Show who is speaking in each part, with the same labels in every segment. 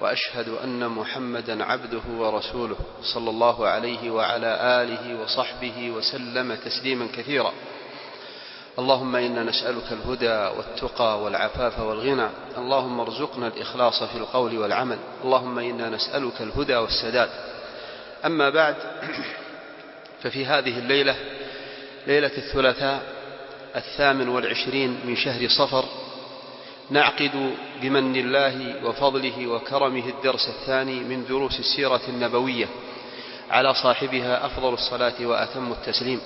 Speaker 1: وأشهد أن محمدا عبده ورسوله صلى الله عليه وعلى آله وصحبه وسلم تسليما كثيرا. اللهم إنا نسألك الهدى والتقى والعفاف والغنى. اللهم ارزقنا الإخلاص في القول والعمل. اللهم إنا نسألك الهدى والسداد. أما بعد ففي هذه الليلة ليلة الثلاثاء الثامن والعشرين من شهر صفر نعقد بمن الله وفضله وكرمه الدرس الثاني من دروس السيرة النبوية على صاحبها أفضل الصلاة وأتم التسليم.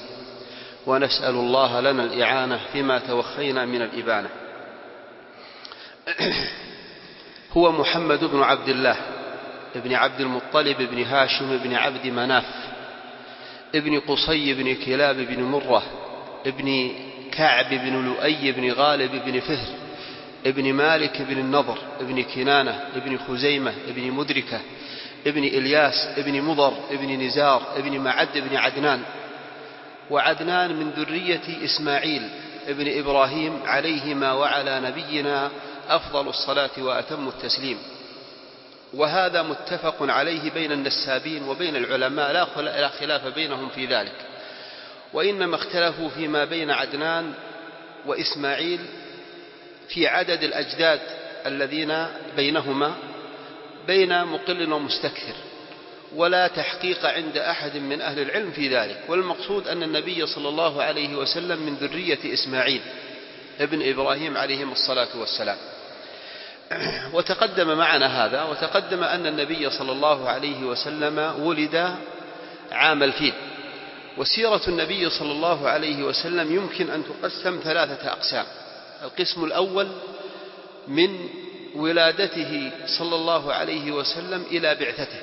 Speaker 1: ونسأل الله لنا الإعانة فيما توخينا من الإبانة. هو محمد بن عبد الله ابن عبد المطلب بن هاشم بن عبد مناف ابن قصي بن كلاب بن مرة ابن كعب بن لؤي بن غالب بن فهر ابن مالك بن النضر ابن كنانة ابن خزيمة ابن مدركة ابن إلياس ابن مضر ابن نزار ابن معد بن عدنان. وعدنان من ذرية إسماعيل ابن إبراهيم عليهما وعلى نبينا أفضل الصلاة وأتم التسليم. وهذا متفق عليه بين النسابين وبين العلماء لا خلاف بينهم في ذلك. وإنما اختلفوا فيما بين عدنان وإسماعيل في عدد الأجداد الذين بينهما بين مقل ومستكثر ولا تحقيق عند أحد من أهل العلم في ذلك. والمقصود أن النبي صلى الله عليه وسلم من ذرية إسماعيل ابن إبراهيم عليهم الصلاة والسلام. وتقدم معنا هذا وتقدم أن النبي صلى الله عليه وسلم ولد عام الفيل. وسيرة النبي صلى الله عليه وسلم يمكن أن تقسم ثلاثة أقسام. القسم الأول من ولادته صلى الله عليه وسلم إلى بعثته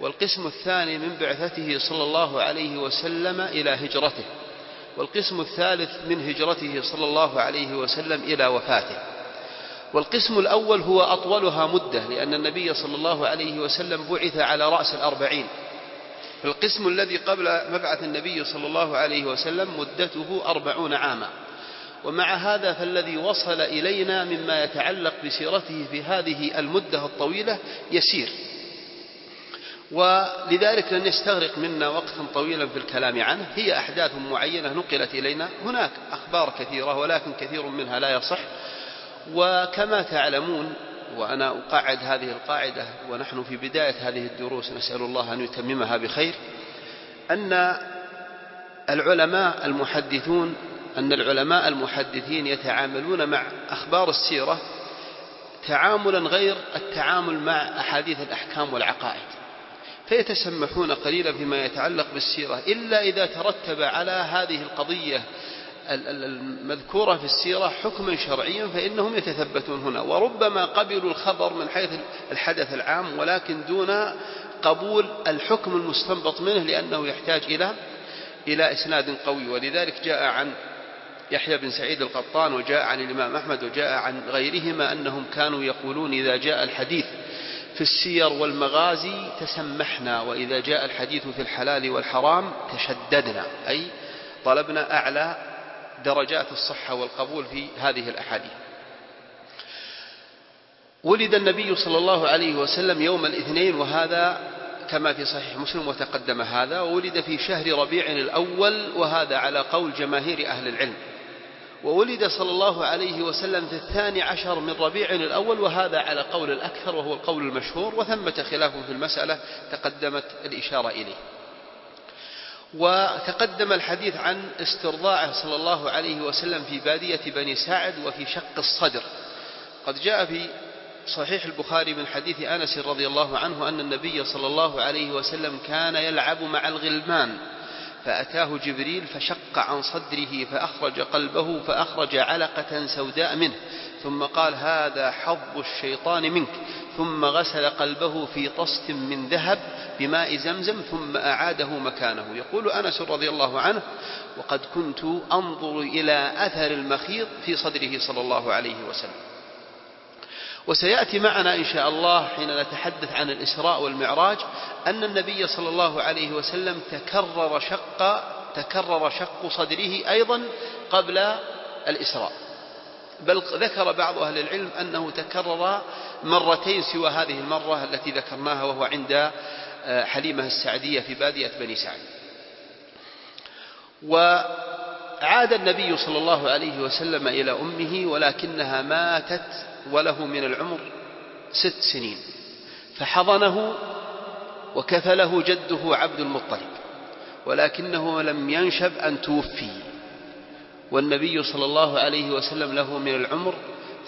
Speaker 1: والقسم الثاني من بعثته صلى الله عليه وسلم إلى هجرته والقسم الثالث من هجرته صلى الله عليه وسلم إلى وفاته والقسم الأول هو أطولها مدة لأن النبي صلى الله عليه وسلم بعث على رأس الأربعين القسم الذي قبل مبعث النبي صلى الله عليه وسلم مدته أربعون عاما. ومع هذا فالذي وصل إلينا مما يتعلق بسيرته في هذه المدة الطويلة يسير. ولذلك لن يستغرق منا وقتا طويلا في الكلام عنه. هي أحداث معينة نقلت إلينا. هناك أخبار كثيرة ولكن كثير منها لا يصح. وكما تعلمون وأنا أقعد هذه القاعدة ونحن في بداية هذه الدروس نسأل الله أن يتممها بخير أن العلماء المحدثون أن العلماء المحدثين يتعاملون مع أخبار السيرة تعاملا غير التعامل مع أحاديث الأحكام والعقائد فيتسمحون قليلا فيما يتعلق بالسيرة إلا إذا ترتب على هذه القضية المذكورة في السيرة حكما شرعيا فإنهم يتثبتون هنا. وربما قبلوا الخبر من حيث الحدث العام ولكن دون قبول الحكم المستنبط منه لأنه يحتاج إلى إلى إسناد قوي. ولذلك جاء عن يحيى بن سعيد القطان وجاء عن الإمام أحمد وجاء عن غيرهما أنهم كانوا يقولون إذا جاء الحديث في السير والمغازي تسمحنا وإذا جاء الحديث في الحلال والحرام تشددنا أي طلبنا أعلى درجات الصحة والقبول في هذه الأحاديث. ولد النبي صلى الله عليه وسلم يوم الاثنين وهذا كما في صحيح مسلم وتقدم هذا وولد في شهر ربيع الأول وهذا على قول جماهير أهل العلم. وولد صلى الله عليه وسلم في الثاني عشر من ربيع الأول وهذا على قول الأكثر وهو القول المشهور وثمة خلاف في المسألة تقدمت الإشارة إليه. وتقدم الحديث عن استرضاعه صلى الله عليه وسلم في بادية بني ساعد وفي شق الصدر. قد جاء في صحيح البخاري من حديث أنس رضي الله عنه أن النبي صلى الله عليه وسلم كان يلعب مع الغلمان فأتاه جبريل فشق عن صدره فأخرج قلبه فأخرج علقة سوداء منه ثم قال هذا حظ الشيطان منك ثم غسل قلبه في طست من ذهب بماء زمزم ثم أعاده مكانه. يقول أنس رضي الله عنه وقد كنت أنظر إلى أثر المخيط في صدره صلى الله عليه وسلم. وسيأتي معنا إن شاء الله حين نتحدث عن الإسراء والمعراج أن النبي صلى الله عليه وسلم تكرر شق تكرر شق صدره أيضا قبل الإسراء. بل ذكر بعض أهل العلم أنه تكرر مرتين سوى هذه المرة التي ذكرناها وهو عند آه، حليمة السعدية في بادية بني سعد وعاد النبي صلى الله عليه وسلم إلى أمه ولكنها ماتت وله من العمر ست سنين. فحضنه وكفله جده عبد المطلب. ولكنه لم ينشب أن توفي. والنبي صلى الله عليه وسلم له من العمر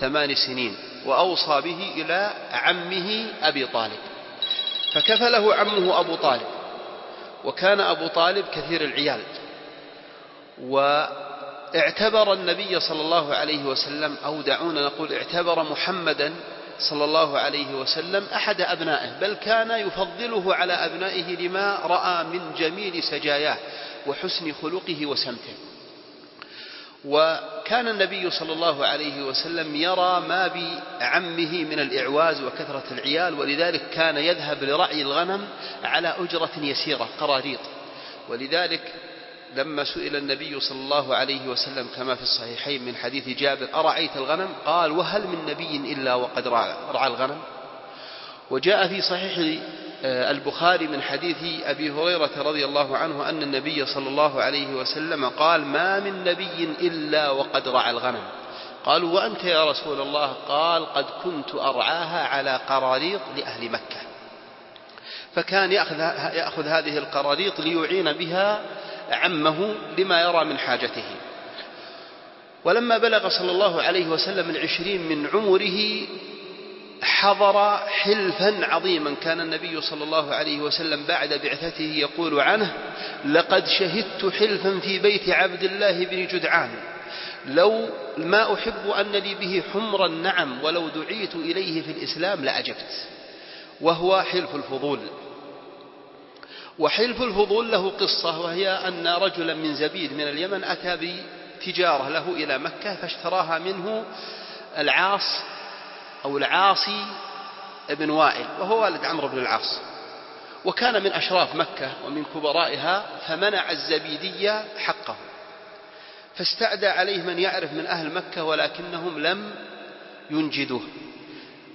Speaker 1: ثمان سنين وأوصى به إلى عمه أبي طالب. فكفله عمه أبو طالب وكان أبو طالب كثير العيال. واعتبر النبي صلى الله عليه وسلم أو دعونا نقول اعتبر محمدا صلى الله عليه وسلم أحد أبنائه بل كان يفضله على أبنائه لما رأى من جميل سجاياه وحسن خلقه وسمته. وكان النبي صلى الله عليه وسلم يرى ما بعمه من الإعواز وكثرة العيال ولذلك كان يذهب لرعي الغنم على أجرة يسيرة قراريط. ولذلك لما سئل النبي صلى الله عليه وسلم كما في الصحيحين من حديث جابر أرعيت الغنم؟ قال وهل من نبي إلا وقد رعى الغنم؟ وجاء في صحيح آه، البخاري من حديث أبي هريرة رضي الله عنه أن النبي صلى الله عليه وسلم قال ما من نبي إلا وقد رعى الغنم. قالوا وأنت يا رسول الله؟ قال قد كنت أرعاها على قراريط لأهل مكة. فكان يأخذ, يأخذ هذه القراريط ليعين بها عمه لما يرى من حاجته. ولما بلغ صلى الله عليه وسلم العشرين من عمره حضر حلفا عظيما. كان النبي صلى الله عليه وسلم بعد بعثته يقول عنه لقد شهدت حلفا في بيت عبد الله بن جدعان. لو ما أحب أن لي به حمر النعم ولو دعيت إليه في الإسلام لأجبت. وهو حلف الفضول. وحلف الفضول له قصة وهي أن رجلا من زبيد من اليمن أتى بتجارة له إلى مكة فاشتراها منه العاص أو العاصي ابن وائل وهو والد عمرو بن العاص. وكان من أشراف مكة ومن كبرائها فمنع الزبيدي حقه. فاستعدى عليه من يعرف من أهل مكة ولكنهم لم ينجدوه.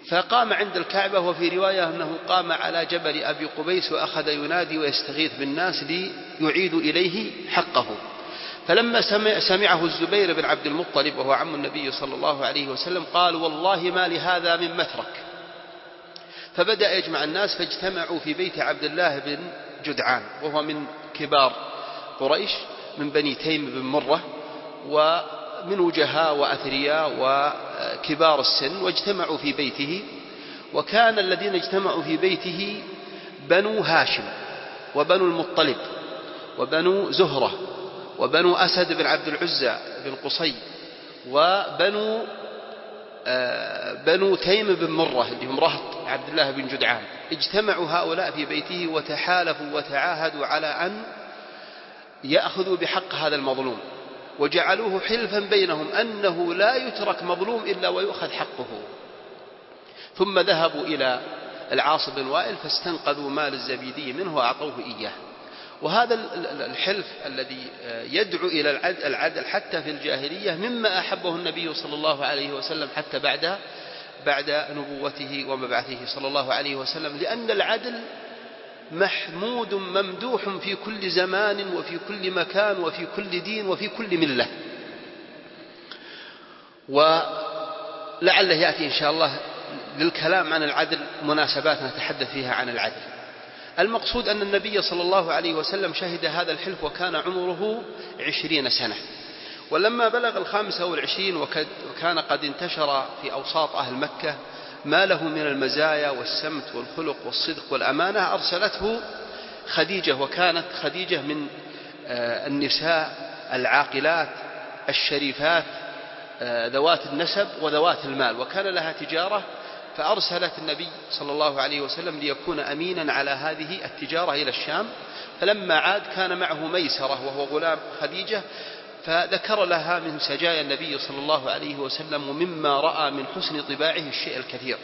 Speaker 1: فقام عند الكعبة وفي رواية أنه قام على جبل أبي قبيس وأخذ ينادي ويستغيث بالناس ليعيد إليه حقه. فلما سمعه الزبير بن عبد المطلب وهو عم النبي صلى الله عليه وسلم قال والله ما لهذا من مترك. فبدأ يجمع الناس فاجتمعوا في بيت عبد الله بن جدعان وهو من كبار قريش من بني تيم بن مرة ومن وجهاء وأثرياء وكبار السن واجتمعوا في بيته وكان الذين اجتمعوا في بيته بنو هاشم وبنو المطلب وبنو زهرة وبنو أسد بن عبد العزى بن قصي وبنو آه، بنو تيم بن مرة اللي هم رهط عبد الله بن جدعان. اجتمعوا هؤلاء في بيته وتحالفوا وتعاهدوا على أن يأخذوا بحق هذا المظلوم. وجعلوه حلفا بينهم أنه لا يترك مظلوم إلا ويؤخذ حقه. ثم ذهبوا إلى العاص بن وائل فاستنقذوا مال الزبيدي منه وأعطوه إياه. وهذا الحلف الذي يدعو إلى العدل حتى في الجاهلية مما أحبه النبي صلى الله عليه وسلم حتى بعد بعد نبوته ومبعثه صلى الله عليه وسلم لأن العدل محمود ممدوح في كل زمان وفي كل مكان وفي كل دين وفي كل ملة. ولعله يأتي إن شاء الله للكلام عن العدل مناسبات نتحدث فيها عن العدل. المقصود أن النبي صلى الله عليه وسلم شهد هذا الحلف وكان عمره عشرين سنة. ولما بلغ الخامسة والعشرين وكان قد انتشر في أوساط أهل مكة ما له من المزايا والسمت والخلق والصدق والأمانة أرسلته خديجة وكانت خديجة من آه، النساء العاقلات الشريفات آه، ذوات النسب وذوات المال. وكان لها تجارة فأرسلت النبي صلى الله عليه وسلم ليكون أمينا على هذه التجارة إلى الشام. فلما عاد كان معه ميسرة وهو غلام خديجة فذكر لها من سجايا النبي صلى الله عليه وسلم ومما رأى من حسن طباعه الشيء الكثير.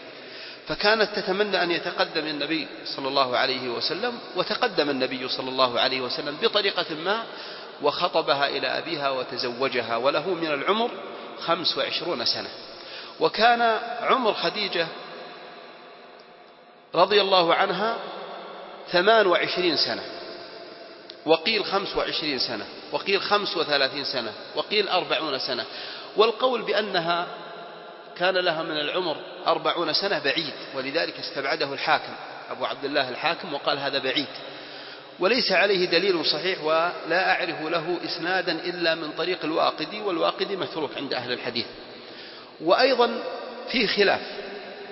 Speaker 1: فكانت تتمنى أن يتقدم النبي صلى الله عليه وسلم وتقدم النبي صلى الله عليه وسلم بطريقة ما وخطبها إلى أبيها وتزوجها وله من العمر خمس وعشرون سنة. وكان عمر خديجة رضي الله عنها ثمان وعشرين سنة وقيل خمس وعشرين سنة. وقيل خمس وثلاثين سنة وقيل أربعون سنة والقول بأنها كان لها من العمر أربعون سنة بعيد ولذلك استبعده الحاكم أبو عبد الله الحاكم وقال هذا بعيد وليس عليه دليل صحيح ولا أعرف له إسنادا إلا من طريق الواقدي والواقدي متروك عند أهل الحديث وأيضا في خلاف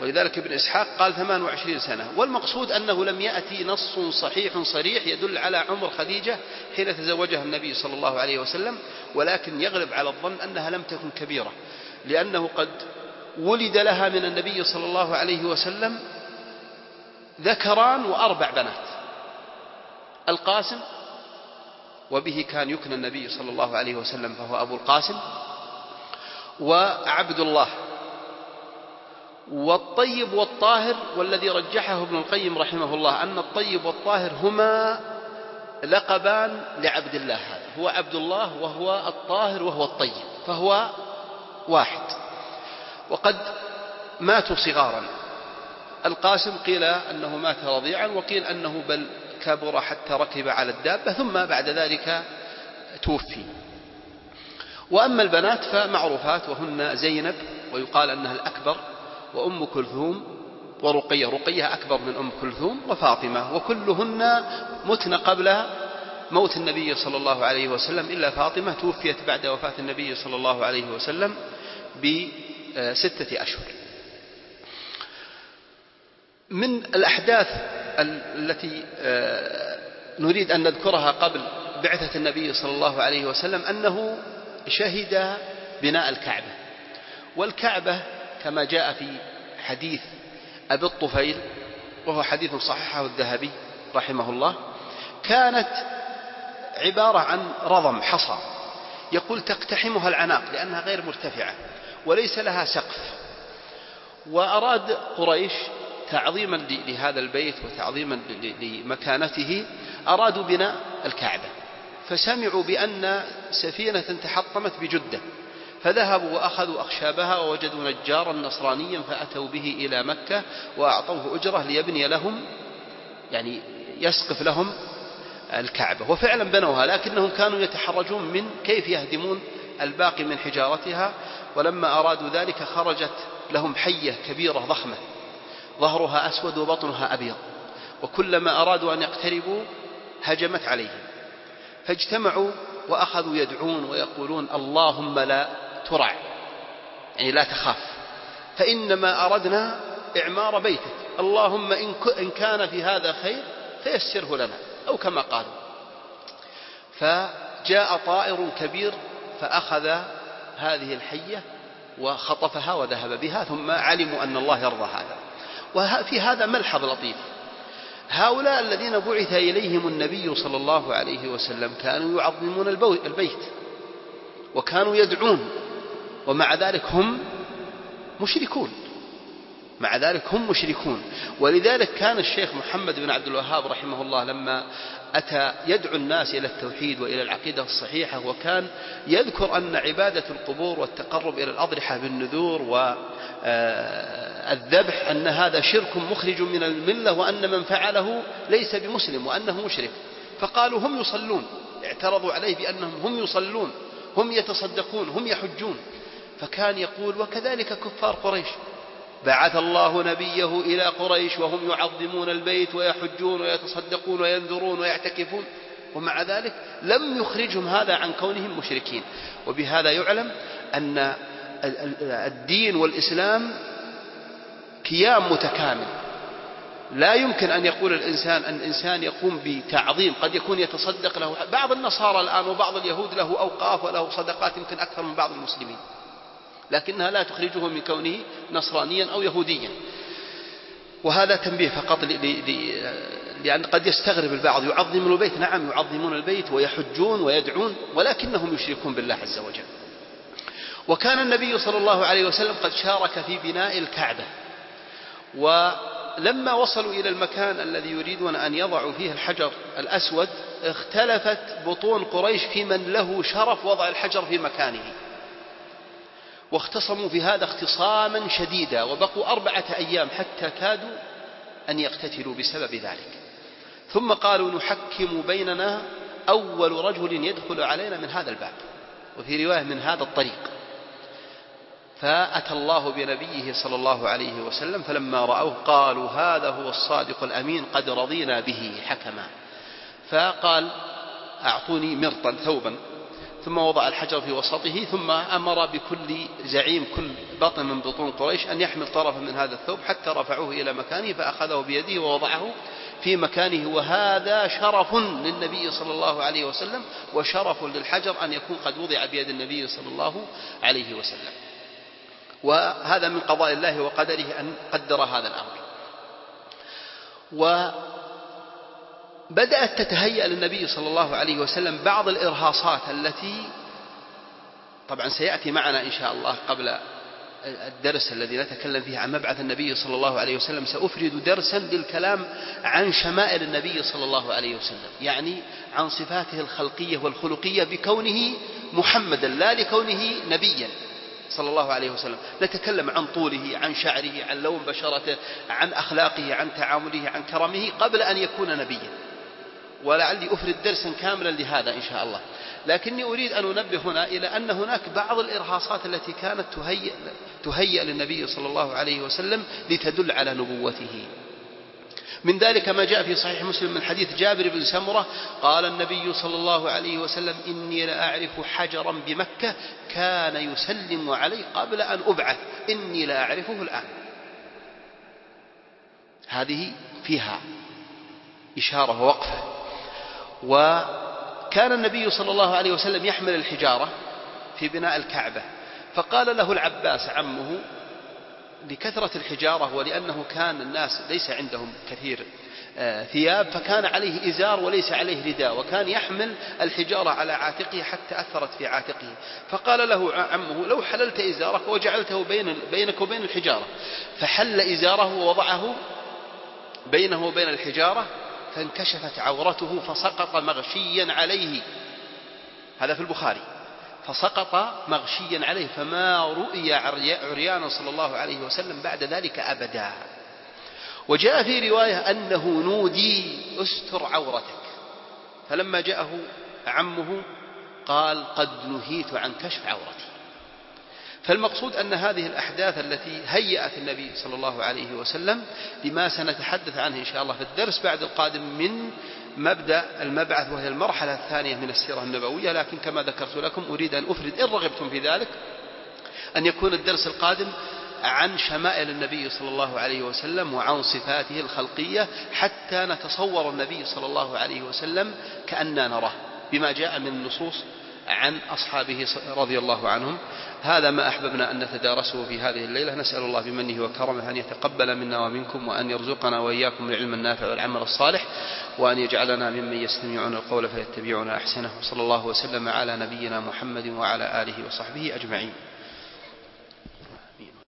Speaker 1: ولذلك ابن إسحاق قال 28 سنة والمقصود أنه لم يأتي نص صحيح صريح يدل على عمر خديجة حين تزوجها النبي صلى الله عليه وسلم ولكن يغلب على الظن أنها لم تكن كبيرة لأنه قد ولد لها من النبي صلى الله عليه وسلم ذكران وأربع بنات القاسم وبه كان يكنى النبي صلى الله عليه وسلم فهو أبو القاسم وعبد الله والطيب والطاهر والذي رجحه ابن القيم رحمه الله أن الطيب والطاهر هما لقبان لعبد الله هذا هو عبد الله وهو الطاهر وهو الطيب فهو واحد. وقد ماتوا صغارا القاسم قيل أنه مات رضيعا وقيل أنه بل كبر حتى ركب على الدابة ثم بعد ذلك توفي. وأما البنات فمعروفات وهن زينب ويقال أنها الأكبر وأم كلثوم ورقية. رقية أكبر من أم كلثوم وفاطمة. وكلهن متن قبل موت النبي صلى الله عليه وسلم. إلا فاطمة توفيت بعد وفاة النبي صلى الله عليه وسلم بستة أشهر. من الأحداث التي آه، نريد أن نذكرها قبل بعثة النبي صلى الله عليه وسلم أنه شهد بناء الكعبة. والكعبة كما جاء في حديث أبي الطفيل وهو حديث صححه الذهبي رحمه الله كانت عبارة عن رضم حصى. يقول تقتحمها العناق لأنها غير مرتفعة وليس لها سقف. وأراد قريش تعظيما لهذا البيت وتعظيما لمكانته أرادوا بناء الكعبة. فسمعوا بأن سفينة تحطمت بجدة. فذهبوا وأخذوا أخشابها ووجدوا نجارا نصرانيا فأتوا به إلى مكة وأعطوه أجرة ليبني لهم يعني يسقف لهم الكعبة. وفعلا بنوها لكنهم كانوا يتحرجون من كيف يهدمون الباقي من حجارتها ولما أرادوا ذلك خرجت لهم حية كبيرة ضخمة ظهرها أسود وبطنها أبيض وكلما أرادوا أن يقتربوا هجمت عليهم. فاجتمعوا وأخذوا يدعون ويقولون اللهم لا ترع يعني لا تخاف. فإنما أردنا إعمار بيتك. اللهم إن كان في هذا خير فيسره لنا أو كما قالوا. فجاء طائر كبير فأخذ هذه الحية وخطفها وذهب بها ثم علموا أن الله يرضى هذا. وفي هذا ملحظ لطيف. هؤلاء الذين بعث إليهم النبي صلى الله عليه وسلم كانوا يعظمون البيت وكانوا يدعون ومع ذلك هم مشركون. مع ذلك هم مشركون. ولذلك كان الشيخ محمد بن عبد الوهاب رحمه الله لما أتى يدعو الناس إلى التوحيد وإلى العقيدة الصحيحة وكان يذكر أن عبادة القبور والتقرب إلى الأضرحة بالنذور والذبح أن هذا شرك مخرج من الملة وأن من فعله ليس بمسلم وأنه مشرك. فقالوا هم يصلون. اعترضوا عليه بأنهم هم يصلون. هم يتصدقون. هم يحجون. فكان يقول وكذلك كفار قريش. بعث الله نبيه إلى قريش وهم يعظمون البيت ويحجون ويتصدقون وينذرون ويعتكفون. ومع ذلك لم يخرجهم هذا عن كونهم مشركين. وبهذا يعلم أن الدين والإسلام كيام متكامل. لا يمكن أن يقول الإنسان أن الإنسان يقوم بتعظيم. قد يكون يتصدق له. بعض النصارى الآن وبعض اليهود له أوقاف وله صدقات يمكن أكثر من بعض المسلمين. لكنها لا تخرجه من كونه نصرانيا أو يهوديا. وهذا تنبيه فقط لأن قد يستغرب البعض يعظم البيت. نعم يعظمون البيت ويحجون ويدعون ولكنهم يشركون بالله عز وجل. وكان النبي صلى الله عليه وسلم قد شارك في بناء الكعبة. ولما وصلوا إلى المكان الذي يريدون أن يضعوا فيه الحجر الأسود اختلفت بطون قريش في من له شرف وضع الحجر في مكانه. واختصموا في هذا اختصاما شديدا وبقوا أربعة أيام حتى كادوا أن يقتتلوا بسبب ذلك. ثم قالوا نحكم بيننا أول رجل يدخل علينا من هذا الباب وفي رواية من هذا الطريق. فأتى الله بنبيه صلى الله عليه وسلم فلما رأوه قالوا هذا هو الصادق الأمين قد رضينا به حكما. فقال أعطوني مرطا ثوبا. ثم وضع الحجر في وسطه ثم أمر بكل زعيم كل بطن من بطون قريش أن يحمل طرفا من هذا الثوب حتى رفعوه إلى مكانه فأخذه بيده ووضعه في مكانه. وهذا شرف للنبي صلى الله عليه وسلم وشرف للحجر أن يكون قد وضع بيد النبي صلى الله عليه وسلم. وهذا من قضاء الله وقدره أن قدر هذا الأمر. وبدأت تتهيأ للنبي صلى الله عليه وسلم بعض الإرهاصات التي طبعا سيأتي معنا إن شاء الله قبل الدرس الذي نتكلم فيه عن مبعث النبي صلى الله عليه وسلم. سأفرد درسا للكلام عن شمائل النبي صلى الله عليه وسلم يعني عن صفاته الخلقية والخلقية بكونه محمدا لا لكونه نبيا صلى الله عليه وسلم. نتكلم عن طوله عن شعره عن لون بشرته عن أخلاقه عن تعامله عن كرمه قبل أن يكون نبيا. ولعلي أفرد درسا كاملا لهذا إن شاء الله. لكني أريد أن أنبه هنا إلى أن هناك بعض الإرهاصات التي كانت تهيئ, تهيئ للنبي صلى الله عليه وسلم لتدل على نبوته. من ذلك ما جاء في صحيح مسلم من حديث جابر بن سمرة قال النبي صلى الله عليه وسلم إني لأعرف حجرا بمكة كان يسلم علي قبل أن أبعث. إني لأعرفه الآن. هذه فيها إشارة ووقفة. وكان النبي صلى الله عليه وسلم يحمل الحجارة في بناء الكعبة. فقال له العباس عمه لكثرة الحجارة ولأنه كان الناس ليس عندهم كثير آه، ثياب فكان عليه إزار وليس عليه رداء وكان يحمل الحجارة على عاتقه حتى أثرت في عاتقه. فقال له عمه لو حللت إزارك وجعلته بين بينك وبين الحجارة. فحل إزاره ووضعه بينه وبين الحجارة فانكشفت عورته فسقط مغشيا عليه. هذا في البخاري. فسقط مغشيا عليه فما رؤي عريانا صلى الله عليه وسلم بعد ذلك أبدا. وجاء في رواية أنه نودي أستر عورتك. فلما جاءه عمه قال قد نهيت عن كشف عورتي. فالمقصود أن هذه الأحداث التي هيأت النبي صلى الله عليه وسلم لما سنتحدث عنه إن شاء الله في الدرس بعد القادم من مبدأ المبعث وهي المرحلة الثانية من السيرة النبوية. لكن كما ذكرت لكم أريد أن أفرد إن رغبتم في ذلك أن يكون الدرس القادم عن شمائل النبي صلى الله عليه وسلم وعن صفاته الخلقية حتى نتصور النبي صلى الله عليه وسلم كأننا نراه بما جاء من النصوص عن أصحابه رضي الله عنهم. هذا ما أحببنا أن نتدارسه في هذه الليلة. نسأل الله بمنه وكرمه أن يتقبل منا ومنكم وأن يرزقنا وإياكم العلم النافع والعمل الصالح وأن يجعلنا ممن يستمعون القول فيتبعون أحسنه. صلى الله وسلم على نبينا محمد وعلى آله وصحبه أجمعين.